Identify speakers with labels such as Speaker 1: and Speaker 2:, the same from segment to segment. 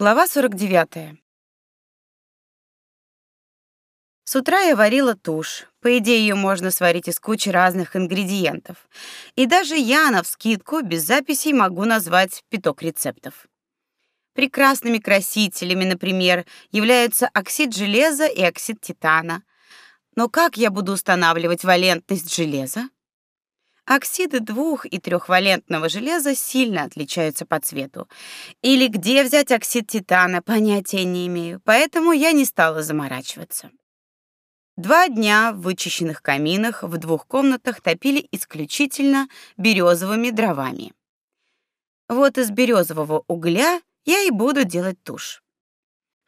Speaker 1: Глава 49. С утра я варила тушь. По идее, ее можно сварить из кучи разных ингредиентов. И даже я навскидку без записей могу назвать пяток рецептов. Прекрасными красителями, например, являются оксид железа и оксид титана. Но как я буду устанавливать валентность железа? Оксиды двух- и трехвалентного железа сильно отличаются по цвету. Или где взять оксид титана, понятия не имею, поэтому я не стала заморачиваться. Два дня в вычищенных каминах в двух комнатах топили исключительно березовыми дровами. Вот из березового угля я и буду делать тушь.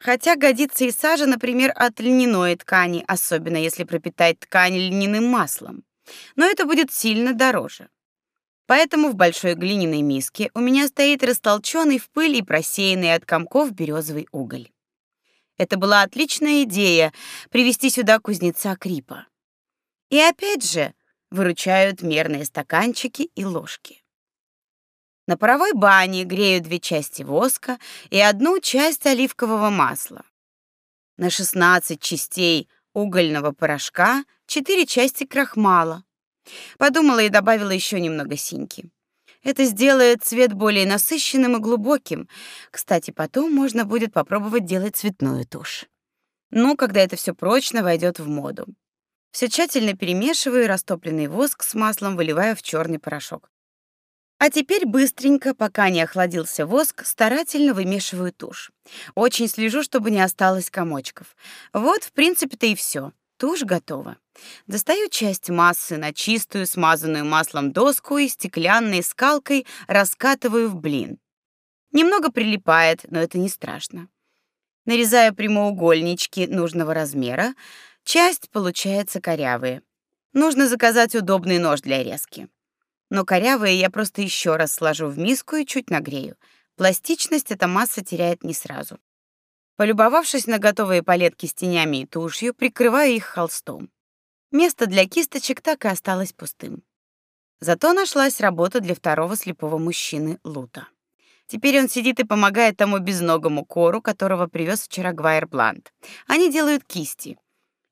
Speaker 1: Хотя годится и сажа, например, от льняной ткани, особенно если пропитать ткань льняным маслом но это будет сильно дороже. Поэтому в большой глиняной миске у меня стоит растолченный в пыль и просеянный от комков березовый уголь. Это была отличная идея привести сюда кузнеца Крипа. И опять же, выручают мерные стаканчики и ложки. На паровой бане грею две части воска и одну часть оливкового масла. На 16 частей угольного порошка, четыре части крахмала. Подумала и добавила еще немного синьки. Это сделает цвет более насыщенным и глубоким. Кстати, потом можно будет попробовать делать цветную тушь. Ну, когда это все прочно войдет в моду. Все тщательно перемешиваю, растопленный воск с маслом выливаю в черный порошок. А теперь быстренько, пока не охладился воск, старательно вымешиваю тушь. Очень слежу, чтобы не осталось комочков. Вот, в принципе-то и все. Тушь готова. Достаю часть массы на чистую, смазанную маслом доску и стеклянной скалкой раскатываю в блин. Немного прилипает, но это не страшно. Нарезаю прямоугольнички нужного размера. Часть получается корявые. Нужно заказать удобный нож для резки но корявые я просто еще раз сложу в миску и чуть нагрею. Пластичность эта масса теряет не сразу. Полюбовавшись на готовые палетки с тенями и тушью, прикрываю их холстом. Место для кисточек так и осталось пустым. Зато нашлась работа для второго слепого мужчины Лута. Теперь он сидит и помогает тому безногому кору, которого привез вчера Гвайер Блант. Они делают кисти.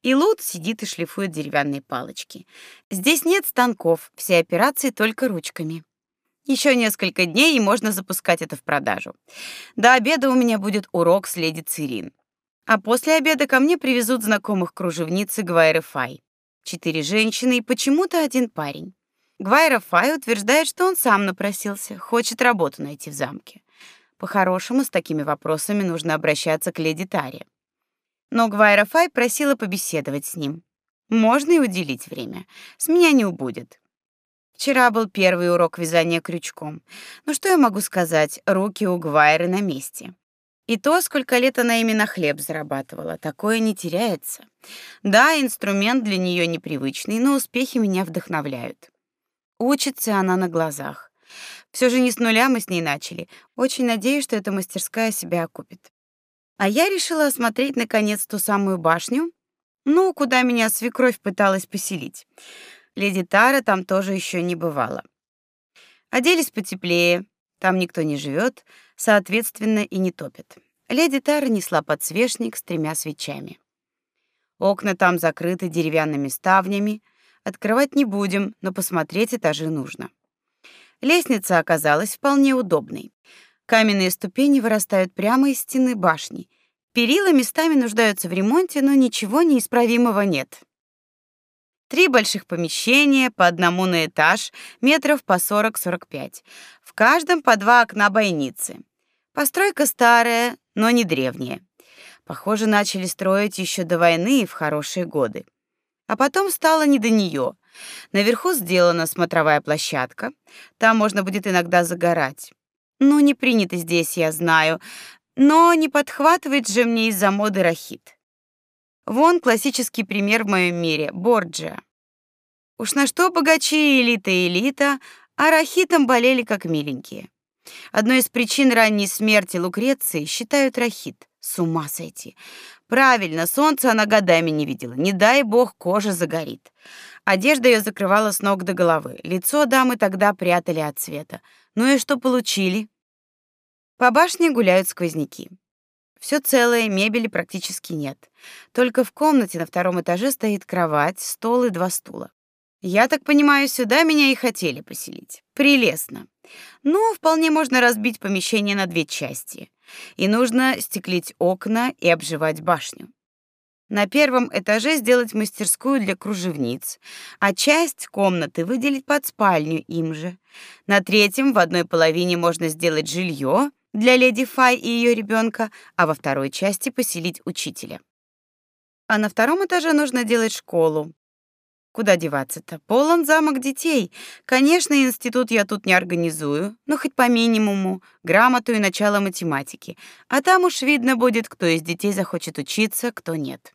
Speaker 1: И Лут сидит и шлифует деревянные палочки. Здесь нет станков, все операции только ручками. Еще несколько дней, и можно запускать это в продажу. До обеда у меня будет урок с леди Цирин. А после обеда ко мне привезут знакомых кружевницы Гвайры Фай. Четыре женщины и почему-то один парень. Гвайра Фай утверждает, что он сам напросился, хочет работу найти в замке. По-хорошему, с такими вопросами нужно обращаться к леди Таре но Гвайра Фай просила побеседовать с ним. Можно и уделить время. С меня не убудет. Вчера был первый урок вязания крючком. Ну что я могу сказать, руки у Гвайры на месте. И то, сколько лет она именно хлеб зарабатывала, такое не теряется. Да, инструмент для нее непривычный, но успехи меня вдохновляют. Учится она на глазах. Все же не с нуля мы с ней начали. Очень надеюсь, что эта мастерская себя окупит. А я решила осмотреть наконец ту самую башню, ну, куда меня свекровь пыталась поселить. Леди Тара там тоже еще не бывала. Оделись потеплее, там никто не живет, соответственно, и не топит. Леди Тара несла подсвечник с тремя свечами. Окна там закрыты деревянными ставнями, открывать не будем, но посмотреть этажи нужно. Лестница оказалась вполне удобной. Каменные ступени вырастают прямо из стены башни. Перила местами нуждаются в ремонте, но ничего неисправимого нет. Три больших помещения, по одному на этаж, метров по 40-45. В каждом по два окна-бойницы. Постройка старая, но не древняя. Похоже, начали строить еще до войны и в хорошие годы. А потом стало не до нее. Наверху сделана смотровая площадка. Там можно будет иногда загорать. Ну, не принято здесь, я знаю, но не подхватывает же мне из-за моды рахит. Вон классический пример в моем мире Борджиа. Уж на что богачи элита элита, а рахитом болели как миленькие. Одной из причин ранней смерти Лукреции считают рахит. С ума сойти. Правильно, солнца она годами не видела. Не дай бог, кожа загорит. Одежда ее закрывала с ног до головы. Лицо дамы тогда прятали от света. Ну и что получили? По башне гуляют сквозняки. Все целое, мебели практически нет. Только в комнате на втором этаже стоит кровать, стол и два стула. Я так понимаю, сюда меня и хотели поселить. Прелестно. Ну, вполне можно разбить помещение на две части. И нужно стеклить окна и обживать башню. На первом этаже сделать мастерскую для кружевниц, а часть комнаты выделить под спальню им же. На третьем в одной половине можно сделать жилье для леди Фай и ее ребенка, а во второй части поселить учителя. А на втором этаже нужно делать школу, Куда деваться-то? Полон замок детей. Конечно, институт я тут не организую, но хоть по минимуму, грамоту и начало математики. А там уж видно будет, кто из детей захочет учиться, кто нет.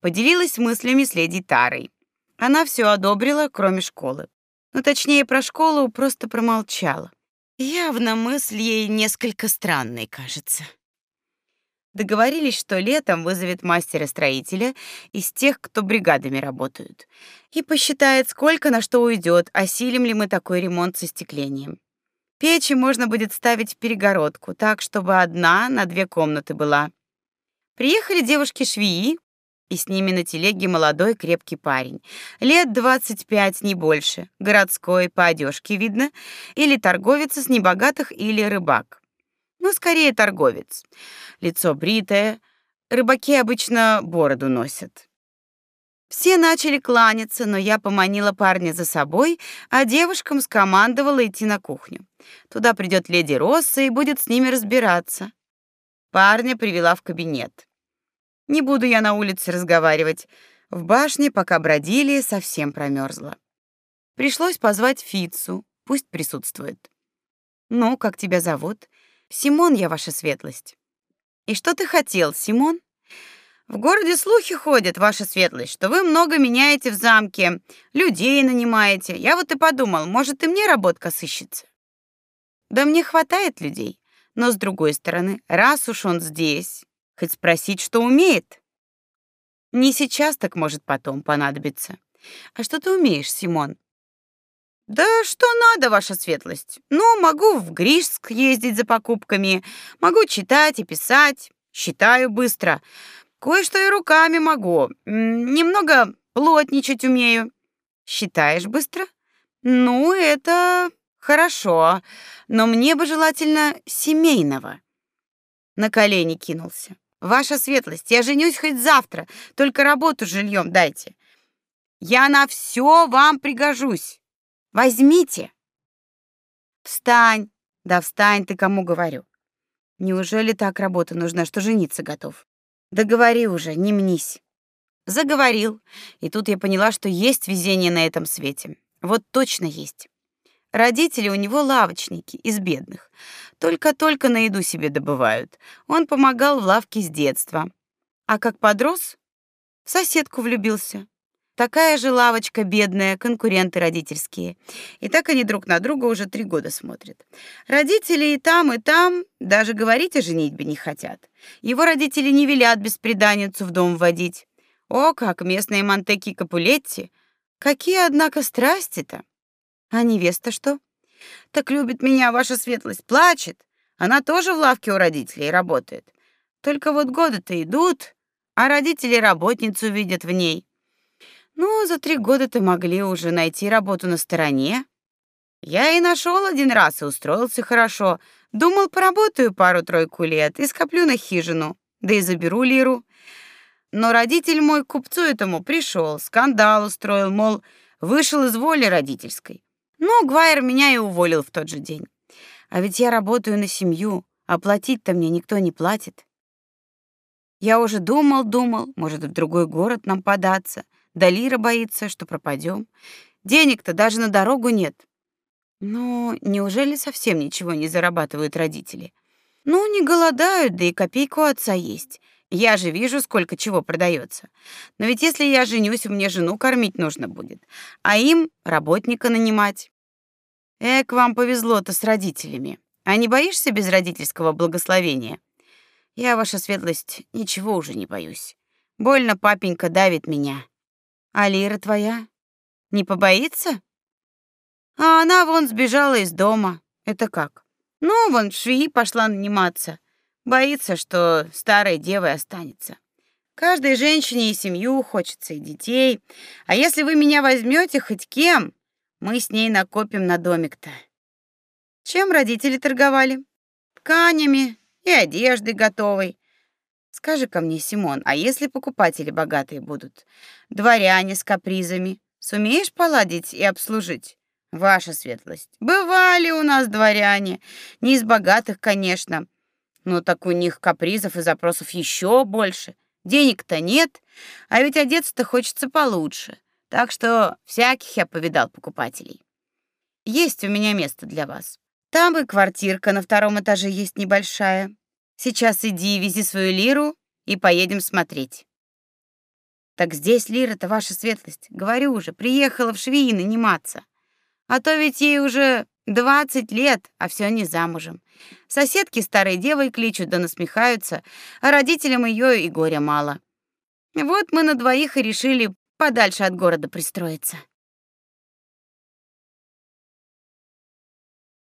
Speaker 1: Поделилась мыслями с леди Тарой. Она все одобрила, кроме школы. Ну, точнее, про школу просто промолчала. Явно мысль ей несколько странной кажется. Договорились, что летом вызовет мастера-строителя из тех, кто бригадами работают, и посчитает, сколько на что уйдет, осилим ли мы такой ремонт со стеклением. Печи можно будет ставить в перегородку, так, чтобы одна на две комнаты была. Приехали девушки-швеи, и с ними на телеге молодой крепкий парень, лет 25, не больше, городской, по одежке видно, или торговец с небогатых, или рыбак но скорее торговец. Лицо бритое, рыбаки обычно бороду носят. Все начали кланяться, но я поманила парня за собой, а девушкам скомандовала идти на кухню. Туда придет леди Росса и будет с ними разбираться. Парня привела в кабинет. Не буду я на улице разговаривать. В башне, пока бродили, совсем промерзла. Пришлось позвать Фицу, пусть присутствует. Ну, как тебя зовут? Симон я, ваша светлость. И что ты хотел, Симон? В городе слухи ходят, ваша светлость, что вы много меняете в замке, людей нанимаете. Я вот и подумал, может, и мне работка сыщется. Да мне хватает людей, но с другой стороны, раз уж он здесь, хоть спросить, что умеет. Не сейчас, так может потом понадобиться. А что ты умеешь, Симон? Да что надо, ваша светлость? Ну, могу в Гришск ездить за покупками, могу читать и писать, считаю быстро. Кое-что и руками могу. Немного плотничать умею. Считаешь быстро? Ну, это хорошо, но мне бы желательно семейного. На колени кинулся. Ваша светлость, я женюсь хоть завтра, только работу с жильем дайте. Я на все вам пригожусь. Возьмите. Встань. Да встань ты, кому говорю. Неужели так работа нужна, что жениться готов? Да говори уже, не мнись. Заговорил, и тут я поняла, что есть везение на этом свете. Вот точно есть. Родители у него лавочники из бедных. Только-только на еду себе добывают. Он помогал в лавке с детства. А как подрос, в соседку влюбился. Такая же лавочка бедная, конкуренты родительские. И так они друг на друга уже три года смотрят. Родители и там, и там даже говорить о женитьбе не хотят. Его родители не велят бесприданницу в дом водить. О, как местные Монтеки Капулетти! Какие, однако, страсти-то! А невеста что? Так любит меня ваша светлость, плачет. Она тоже в лавке у родителей работает. Только вот годы-то идут, а родители работницу видят в ней. Ну, за три года-то могли уже найти работу на стороне. Я и нашел один раз и устроился хорошо. Думал, поработаю пару-тройку лет и скоплю на хижину, да и заберу лиру. Но родитель мой к купцу этому пришел, скандал устроил, мол, вышел из воли родительской. Ну, Гвайер меня и уволил в тот же день. А ведь я работаю на семью, а платить-то мне никто не платит. Я уже думал, думал, может, в другой город нам податься — Далира боится, что пропадем. Денег-то даже на дорогу нет. Но неужели совсем ничего не зарабатывают родители? Ну, не голодают, да и копейку отца есть. Я же вижу, сколько чего продается. Но ведь если я женюсь, мне жену кормить нужно будет, а им работника нанимать. Эк, вам повезло-то с родителями. А не боишься без родительского благословения? Я, ваша светлость, ничего уже не боюсь. Больно папенька давит меня. А Лира твоя не побоится? А она вон сбежала из дома. Это как? Ну, вон в швеи пошла наниматься. Боится, что старой девой останется. Каждой женщине и семью хочется, и детей. А если вы меня возьмете хоть кем, мы с ней накопим на домик-то. Чем родители торговали? Тканями и одеждой готовой. Скажи-ка мне, Симон, а если покупатели богатые будут? Дворяне с капризами. Сумеешь поладить и обслужить? Ваша светлость. Бывали у нас дворяне. Не из богатых, конечно. Но так у них капризов и запросов еще больше. Денег-то нет, а ведь одеться-то хочется получше. Так что всяких я повидал покупателей. Есть у меня место для вас. Там и квартирка на втором этаже есть небольшая. Сейчас иди, вези свою лиру и поедем смотреть. Так здесь лира-то ваша светлость. Говорю уже, приехала в Швеи наниматься. А то ведь ей уже двадцать лет, а все не замужем. Соседки старой девой кличут да насмехаются, а родителям ее и горя мало. Вот мы на двоих и решили подальше от города пристроиться.